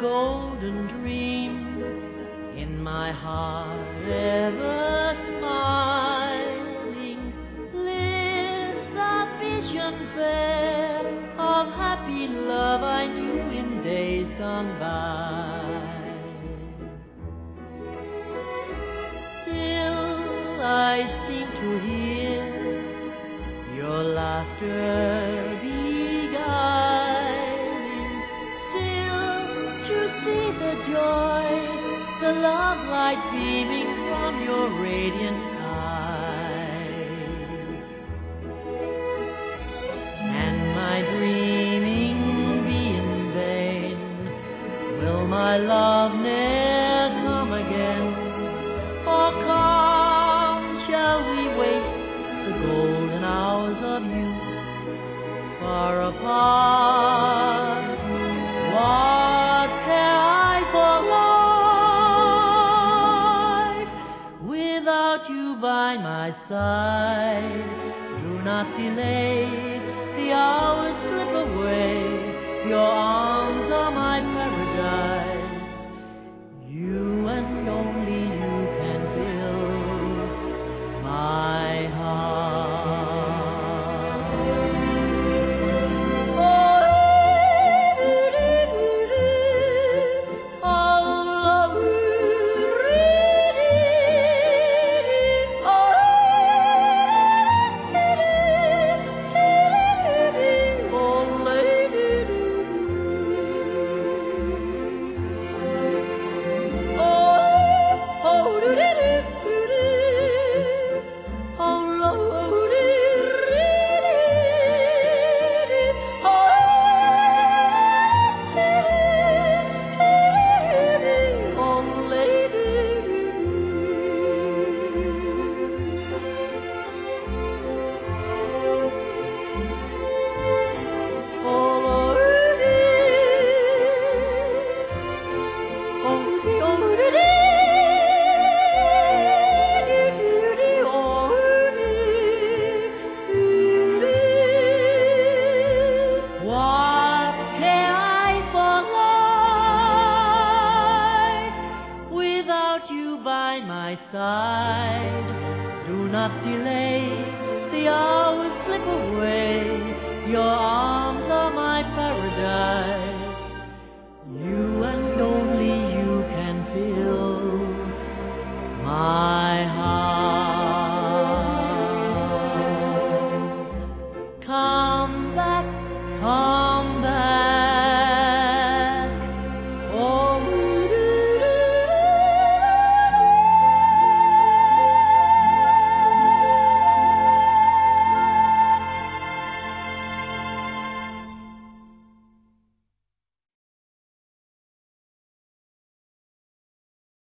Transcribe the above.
golden dream in my heart ever smiling lives the vision fair of happy love I knew in days gone by. Still I seem to hear your laughter. Love light beaming from your radiant eyes. And my dreaming be in vain? Will my love ne'er come again? Or come, shall we waste the golden hours of youth far apart? My side? Do not delay, the hours slip away. Your arms side? Do not delay, the hours slip away. Your arms